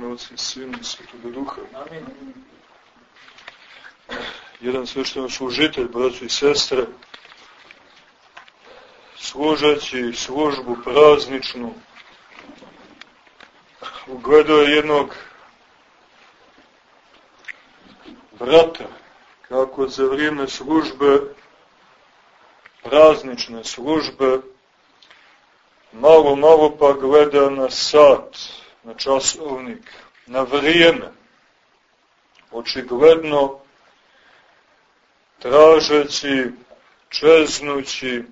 ime Otca i Sina i Svetoga Duha. Amin. Jedan svešteno služitelj, braćo i sestre, služeći službu prazničnu, ugledao je jednog brata, kako za vrijeme službe, praznične službe, malo, malo pa gleda na sat, na časovnik, na vrijeme, očigledno tražeći, čeznući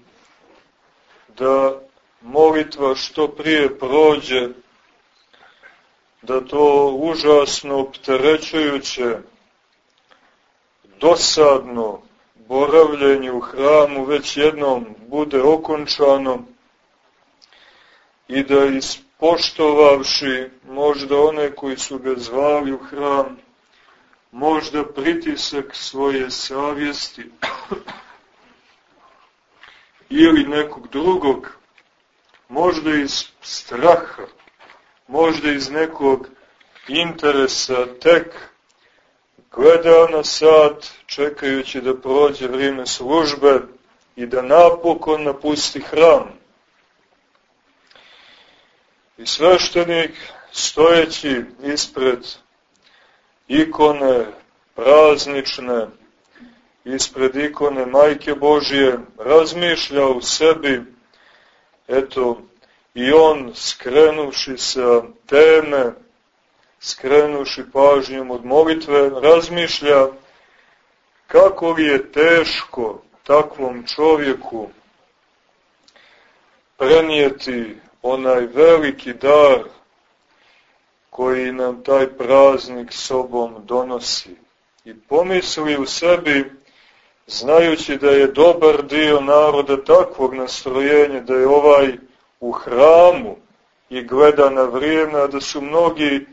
da molitva što prije prođe, da to užasno opterećujuće, dosadno boravljenje u hramu već jednom bude okončano i da ispoštovavši možda one koji su ga zvali u hram, možda pritisak svoje savjesti ili nekog drugog, možda iz straha, možda iz nekog interesa tek gleda na sat čekajući da prođe vrijeme službe i da napokon napusti hram. I sveštenik stojeći ispred ikone praznične, ispred ikone Majke Božije, razmišlja u sebi, eto, i on skrenuši sa teme, skrenuši pažnjom od molitve, razmišlja kako li je teško takvom čovjeku prenijeti onaj veliki dar koji nam taj praznik sobom donosi. I pomisli u sebi, znajući da je dobar dio naroda takvog nastrojenja, da je ovaj u hramu i gleda na vrijeme, da su mnogi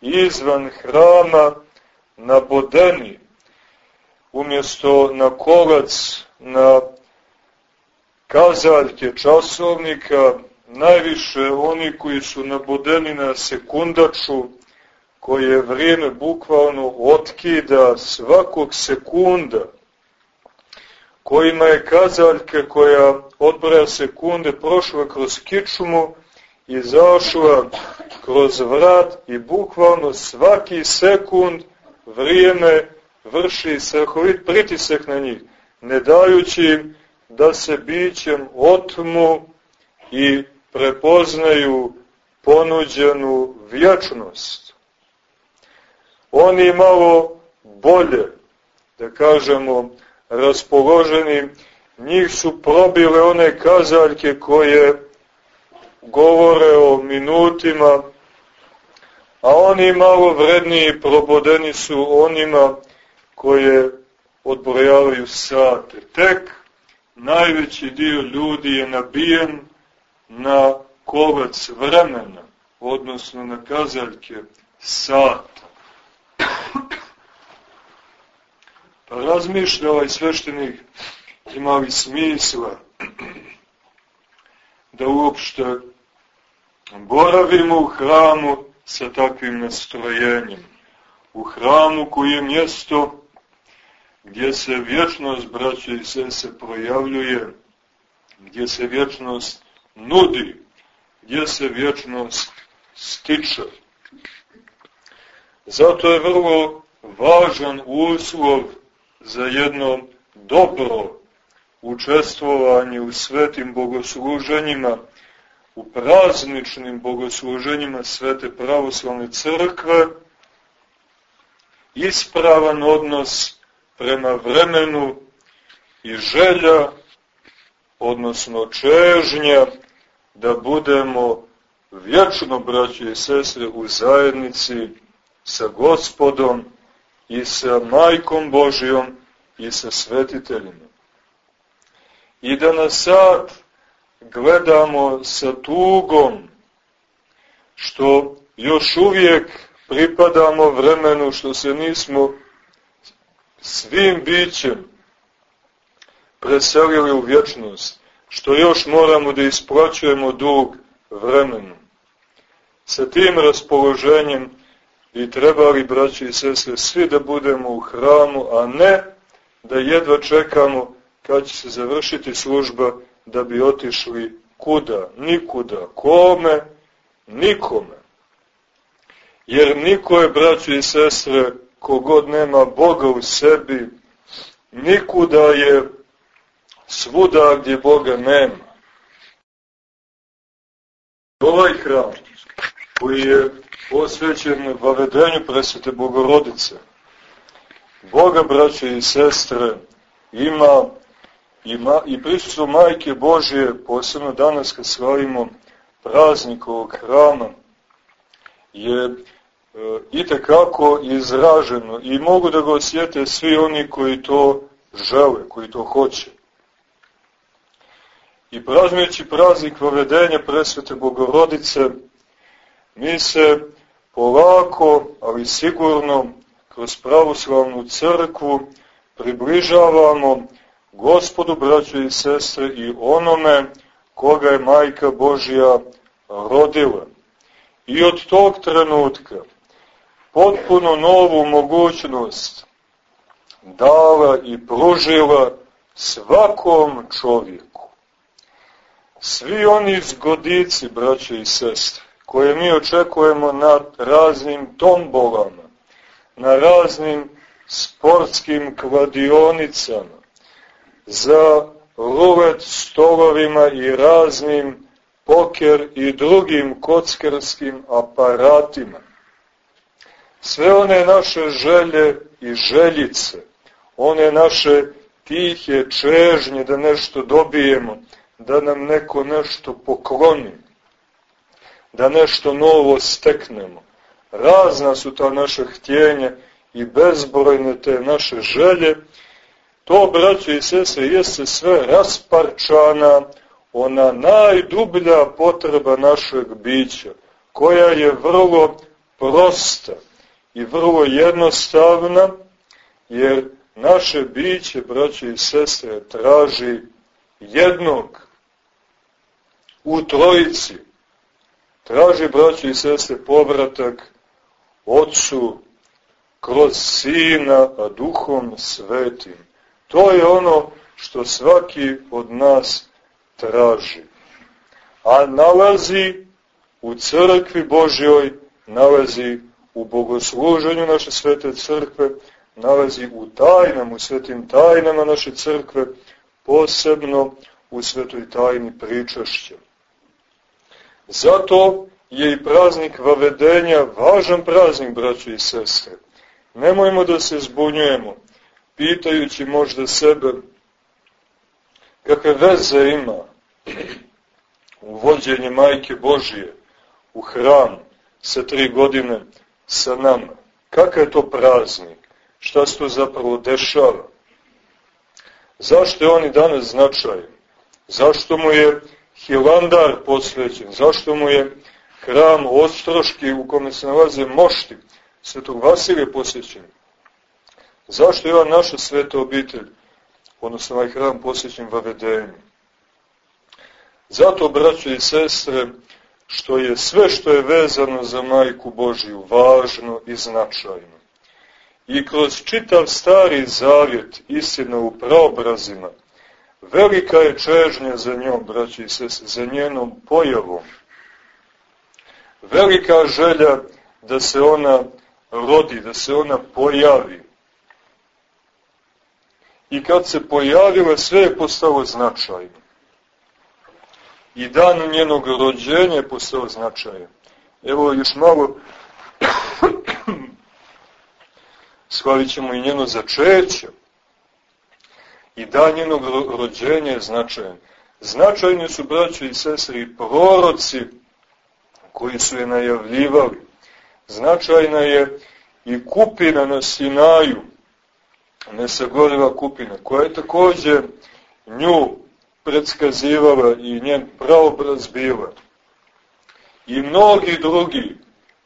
izvan hrama nabodeni, umjesto na kolac, na kazaljke časovnika, najviše oni koji su nabodeni na sekundaču, koje vrijeme bukvalno otkida svakog sekunda, kojima je kazaljka koja odbraja sekunde prošla kroz kičumu, izašla kroz vrat i bukvalno svaki sekund vrijeme vrši strahovit pritisak na njih, ne dajući im da se bićem otmu i prepoznaju ponuđenu vječnost. Oni malo bolje, da kažemo, raspoloženi, njih su probile one kazaljke koje govore o minutima, a oni malo vredniji probodeni su onima koje odbrojavaju sate. Tek najveći dio ljudi je nabijen na kovac vremena, odnosno na kazaljke sata. Pa razmišlja ovaj sveštenik ima li smisla da uopšte boravimo u hramu sa takvim nastrojenjem. U hramu koji je mjesto gdje se vječnost, braće i sve, se projavljuje, gdje se vječnost nudi, gdje se vječnost stiče. Zato je vrlo važan uslov za jedno dobro učestvovanje u svetim bogosluženjima, u prazničnim bogosluženjima Svete pravoslavne crkve, ispravan odnos prema vremenu i želja, odnosno čežnja, da budemo vječno, braće i sestre, u zajednici sa gospodom i sa majkom Božijom i sa svetiteljima. I da na sad gledamo sa tugom što još uvijek pripadamo vremenu što se nismo svim bićem preselili u vječnost, što još moramo da isplaćujemo dug vremenu. Sa tim raspoloženjem i trebali, braći i sestre, svi da budemo u hramu, a ne da jedva čekamo kad će se završiti služba da bi otišli kuda, nikuda, kome, nikome. Jer niko je, braći i sestre, kogod nema Boga u sebi, nikuda je svuda gdje Boga nema. Ovaj hram, koji je posvećen vavedenju presvete Bogorodice, Boga, braće i sestre, ima, ima i prisustvo Majke Božije, posebno danas kad slavimo praznik ovog hrama, je e, tekako izraženo i mogu da ga osjete svi oni koji to žele, koji to hoće. I praznujući praznik vavedenja presvete Bogorodice, mi se polako, ali sigurno, kroz pravoslavnu crkvu približavamo gospodu, braćo i sestre, i onome koga je Majka Božja rodila. I od tog trenutka potpuno novu mogućnost dala i pružila svakom čovjeku. Svi oni zgodici, braće i sestre, koje mi očekujemo na raznim tombolama, na raznim sportskim kladionicama, za rulet stolovima i raznim poker i drugim kockarskim aparatima. Sve one naše želje i željice, one naše tihe čežnje da nešto dobijemo, da nam neko nešto pokloni, da nešto novo steknemo. Razna su ta naša htjenja i bezbrojne te naše želje. To, braće i sese, jeste sve rasparčana, ona najdublja potreba našeg bića, koja je vrlo prosta i vrlo jednostavna, jer naše biće, braće i sestre, traži jednog u trojici. Traži, braće i sestre, povratak Otcu kroz Sina, a Duhom Svetim. To je ono što svaki od nas traži. A nalazi u crkvi Božjoj, nalazi u bogosluženju naše svete crkve, nalazi u tajnama, u svetim tajnama naše crkve, posebno u svetoj tajni pričašća. Zato je i praznik vavedenja važan praznik, braćo i sestre. Nemojmo da se zbunjujemo, pitajući možda sebe kakve veze ima uvođenje Majke Božije u hram sa tri godine sa nama. Kakav je to praznik? Šta se to zapravo dešava? Zašto je on i danas značajan? Zašto mu je Hilandar posvećen? Zašto mu je hram Ostroški u kome se nalaze mošti Svetog Vasilija posvećen? Zašto je ova naša sveta obitelj, odnosno ovaj hram posvećen Vavedenju? Zato, braćo i sestre, što je sve što je vezano za majku Božiju važno i značajno. I kroz čitav stari zavjet, istina u praobrazima, velika je čežnja za njom, braći i sese, za njenom pojavom. Velika želja da se ona rodi, da se ona pojavi. I kad se pojavila, sve je postalo značajno i dan njenog rođenja je postao značajan. Evo još malo shvalit ćemo i njeno začeće. I dan njenog rođenja je značajan. Značajni su braći i sestri i proroci koji su je najavljivali. Značajna je i kupina na Sinaju, nesagoriva kupina, koja je takođe nju predskazivala i njen praobraz bila. I mnogi drugi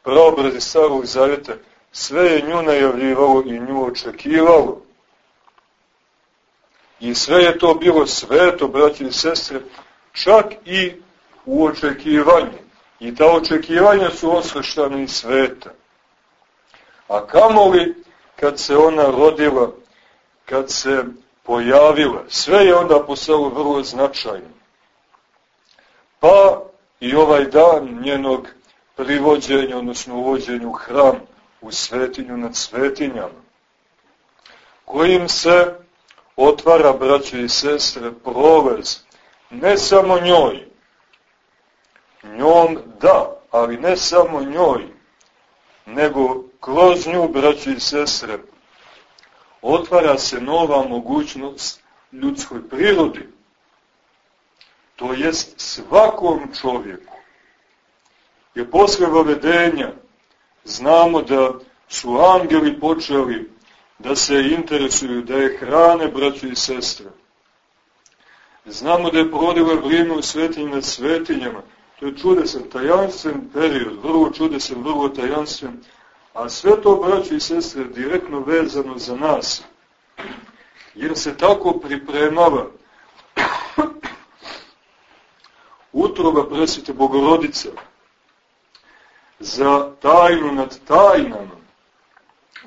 praobrazi Starog Zavjeta, sve je nju najavljivalo i nju očekivalo. I sve je to bilo sveto, braći i sestre, čak i u očekivanju. I ta očekivanja su osveštane i sveta. A kamoli kad se ona rodila, kad se pojavila, sve je onda postalo vrlo značajno. Pa i ovaj dan njenog privođenja, odnosno uvođenja u hram, u svetinju nad svetinjama, kojim se otvara, braće i sestre, prolaz, ne samo njoj, njom da, ali ne samo njoj, nego kroz nju, braće i sestre, otvara se nova mogućnost ljudskoj prirodi, to jest svakom čovjeku. Jer posle vovedenja znamo da su angeli počeli da se interesuju, da je hrane, braći i sestre. Znamo da je provodila vrijeme u svetinji nad svetinjama. To je čudesan, tajanstven period, vrlo čudesan, vrlo tajanstven, a sve to, braći i sestre, direktno vezano za nas. Jer se tako pripremava utroba presvete Bogorodice za tajnu nad tajnama,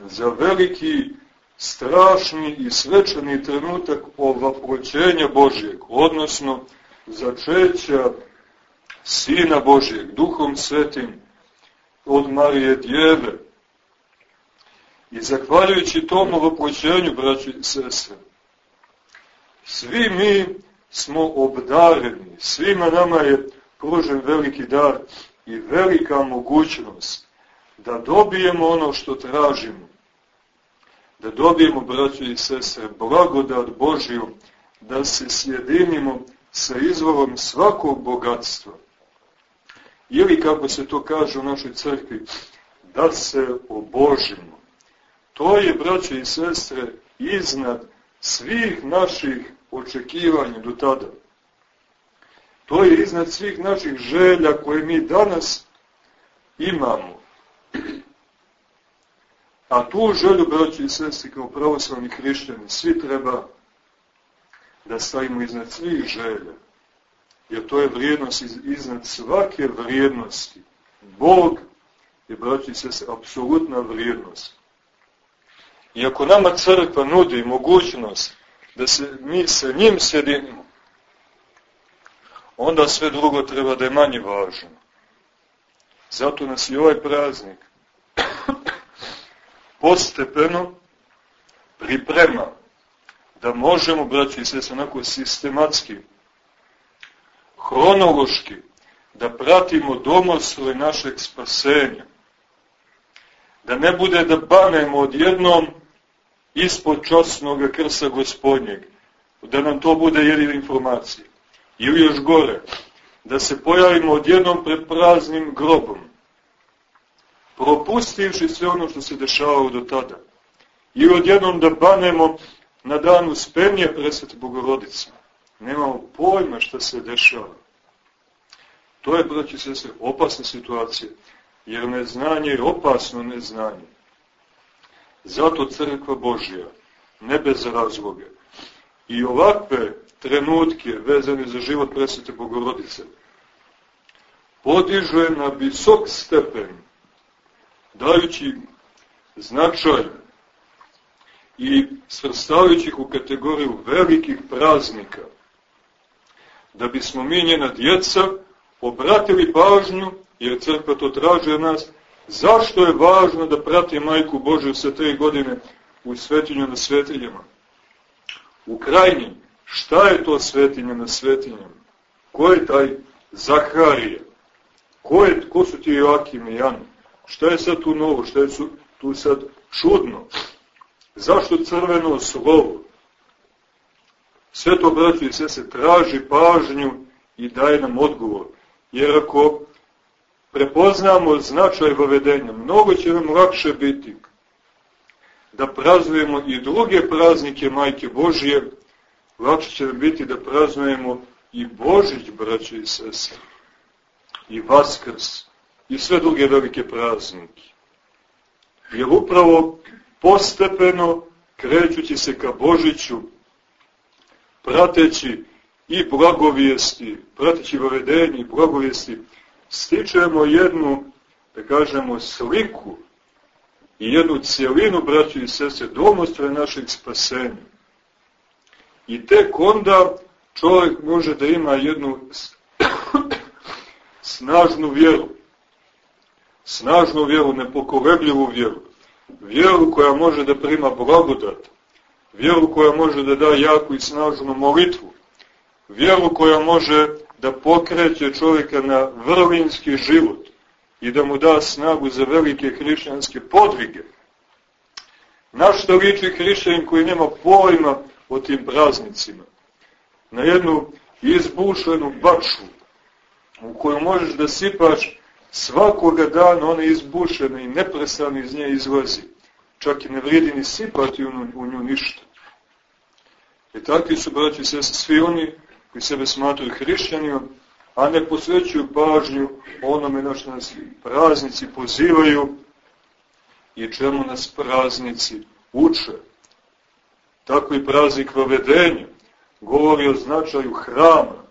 za veliki, strašni i svečani trenutak ovaproćenja Božijeg, odnosno začeća Sina Božijeg, Duhom Svetim, od Marije Djeve. I zahvaljujući tom ovaproćenju, braći i sestre, svi mi smo obdareni, svima nama je pružen veliki dar i velika mogućnost da dobijemo ono što tražimo, da dobijemo, braći i sestre, blagodat Božiju, da se sjedinimo sa izvorom svakog bogatstva. Ili, kako se to kaže u našoj crkvi, da se obožimo. To je, braći i sestre, iznad svih naših očekivanja do tada. To je iznad svih naših želja koje mi danas imamo. A tu želju, braći i sestri, kao pravoslavni hrišćani, svi treba da stavimo iznad svih želja. Jer to je vrijednost iznad svake vrijednosti. Bog je, braći i sestri, apsolutna vrijednost. I ako nama crkva nudi mogućnost da se mi sa njim sjedinimo, onda sve drugo treba da je manje važno. Zato nas i ovaj praznik postepeno priprema da možemo, braći i sese, onako sistematski, hronološki, da pratimo domosloj našeg spasenja. Da ne bude da banemo odjednom ispod čosnog krsa gospodnjeg, da nam to bude jedina informacija. Ili još gore, da se pojavimo odjednom pred praznim grobom, propustivši sve ono što se dešavalo do tada. Ili odjednom da banemo na danu spenje presvete Bogorodice. Nemamo pojma šta se dešava. To je, braći sestre, opasna situacija, jer neznanje je opasno neznanje. Zato crkva Božja, ne bez razloga, i ovakve trenutke vezane za život presvete Bogorodice, podiže na visok stepen, dajući značaj i svrstavajući ih u kategoriju velikih praznika, da bismo mi njena djeca obratili pažnju, jer crkva to traži od nas, Zašto je važno da prati Majku Božju sve tri godine u svetinju na svetinjama? U krajnjem, šta je to svetinja na svetinjama? Ko je taj Zaharije? Ko, je, ko su ti Joakim i Jan? Šta je sad tu novo? Šta je tu sad čudno? Zašto crveno slovo? Sve to, braći i sve se traži pažnju i daje nam odgovor. Jer ako prepoznamo značaj vovedenja, mnogo će nam lakše biti da praznujemo i druge praznike Majke Božije, lakše će nam biti da praznujemo i Božić, braće i sestre, i Vaskrs, i sve druge velike praznike. Jer upravo postepeno, krećući se ka Božiću, prateći i blagovijesti, prateći vovedenje i blagovijesti, stičemo jednu, da kažemo, sliku i jednu cijelinu, braći i sese, domostre našeg spasenja. I tek onda čovjek može da ima jednu snažnu vjeru. Snažnu vjeru, nepokolebljivu vjeru. Vjeru koja može da prima blagodat. Vjeru koja može da da jaku i snažnu molitvu. Vjeru koja može da pokreće čovjeka na vrlinski život i da mu da snagu za velike hrišćanske podvige. Naš to liči hrišćanin koji nema pojma o tim praznicima. Na jednu izbušenu baču u koju možeš da sipaš svakoga dana one izbušene i neprestano iz nje izlazi. Čak i ne vridi ni sipati u, u nju ništa. I takvi su, braći se, svi oni koji sebe smatruju hrišćanima, a ne posvećuju pažnju onome na što nas praznici pozivaju i čemu nas praznici uče. Tako i praznik vavedenja govori o značaju hrama,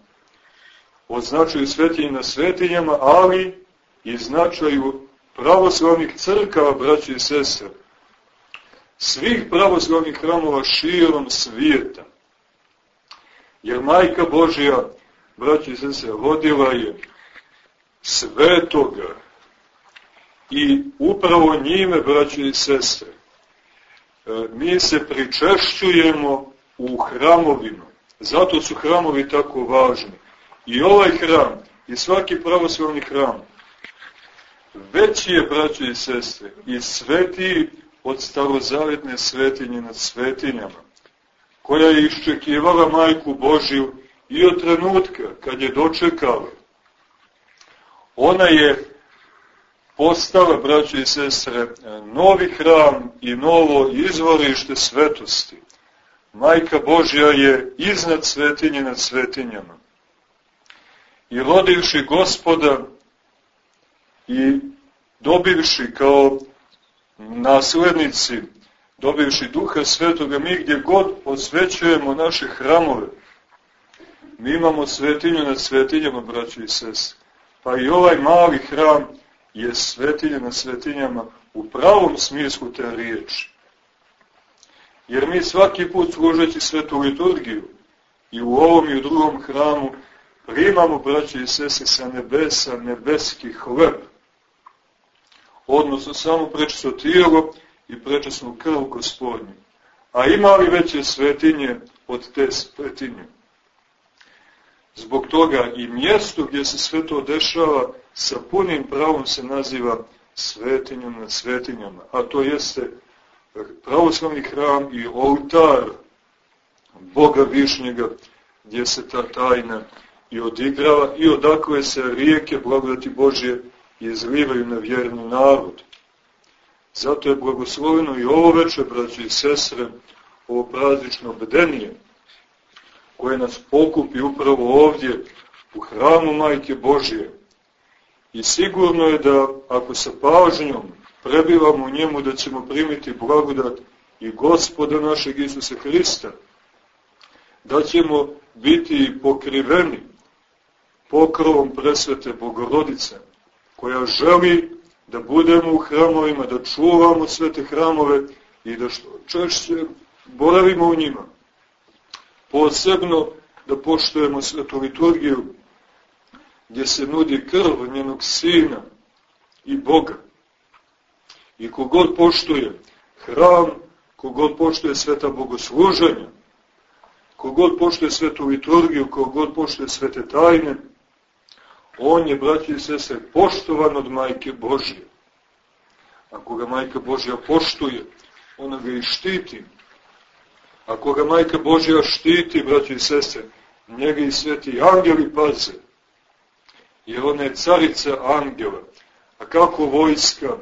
o značaju svetinja na svetinjama, ali i značaju pravoslavnih crkava, braći i sestre, svih pravoslavnih hramova širom svijeta. Jer Majka Božja, braći i sestre, rodila je svetoga i upravo njime, braći i sestre, e, mi se pričešćujemo u hramovima. Zato su hramovi tako važni. I ovaj hram, i svaki pravoslavni hram, veći je, braći i sestre, i svetiji od starozavetne svetinje nad svetinjama koja je iščekivala majku Božiju i od trenutka kad je dočekala. Ona je postala, braće i sestre, novi hram i novo izvorište svetosti. Majka Božja je iznad svetinje nad svetinjama. I rodivši gospoda i dobivši kao naslednici dobivši duha svetoga, mi gdje god osvećujemo naše hramove, mi imamo svetinju nad svetinjama, braći i sese. Pa i ovaj mali hram je svetinja nad svetinjama u pravom smislu te riječi. Jer mi svaki put služeći svetu liturgiju i u ovom i u drugom hramu primamo, braći i sese, sa nebesa nebeski hleb. Odnosno samo prečisto tijelo i prečasnu krv gospodnju. A ima li veće svetinje od te svetinje? Zbog toga i mjesto gdje se sve to dešava sa punim pravom se naziva svetinjom nad svetinjama, a to jeste pravoslavni hram i oltar Boga Višnjega gdje se ta tajna i odigrava i odakle se rijeke blagodati Božje izlivaju na vjerni narod. Zato je blagosloveno i ovo veče, braći i sestre, ovo praznično bedenije, koje nas pokupi upravo ovdje u hramu Majke Božije. I sigurno je da ako sa pažnjom prebivamo u njemu da ćemo primiti blagodat i gospoda našeg Isusa Hrista, da ćemo biti pokriveni pokrovom presvete Bogorodice, koja želi da budemo u hramovima, da čuvamo sve te hramove i da što češće boravimo u njima. Posebno da poštujemo svetu liturgiju gdje se nudi krv njenog sina i Boga. I kogod poštuje hram, kogod poštuje sveta bogosluženja, kogod poštuje svetu liturgiju, kogod poštuje svete tajne, On je, braći i sese, poštovan od majke Božje. Ako ga majka Božja poštuje, ona ga i štiti. Ako ga majka Božja štiti, braći i sese, njega i sveti angeli paze. Jer ona je carica angela. A kako vojska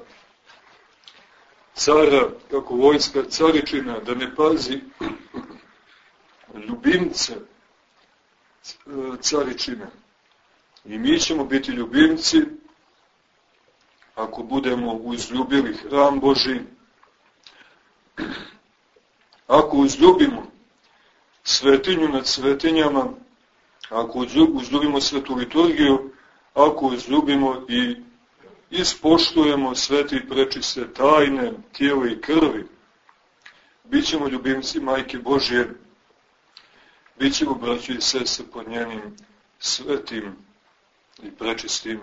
cara, kako vojska caričina, da ne pazi ljubimce caričine, I mi ćemo biti ljubimci ako budemo uzljubili hram Boži, ako uzljubimo svetinju nad svetinjama, ako uzljubimo svetu liturgiju, ako uzljubimo i ispoštujemo sveti prečiste tajne tijela i krvi. Bićemo ljubimci Majke Božje, Bićemo, braći i sese, pod njenim svetim i prečistim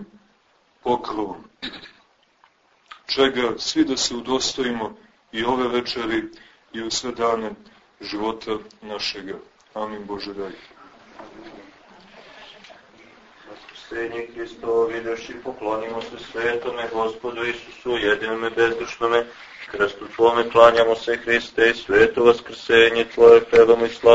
pokrovom. Čega svi da se udostojimo i ove večeri i u sve dane života našega. Amin Bože daj. Vaskrsenje Hristovo videši, poklonimo se svetome Gospodu Isusu, jedinome bezdušnome, krstu Tvome klanjamo se Hriste i sveto vaskrsenje Tvoje pevamo i slavamo.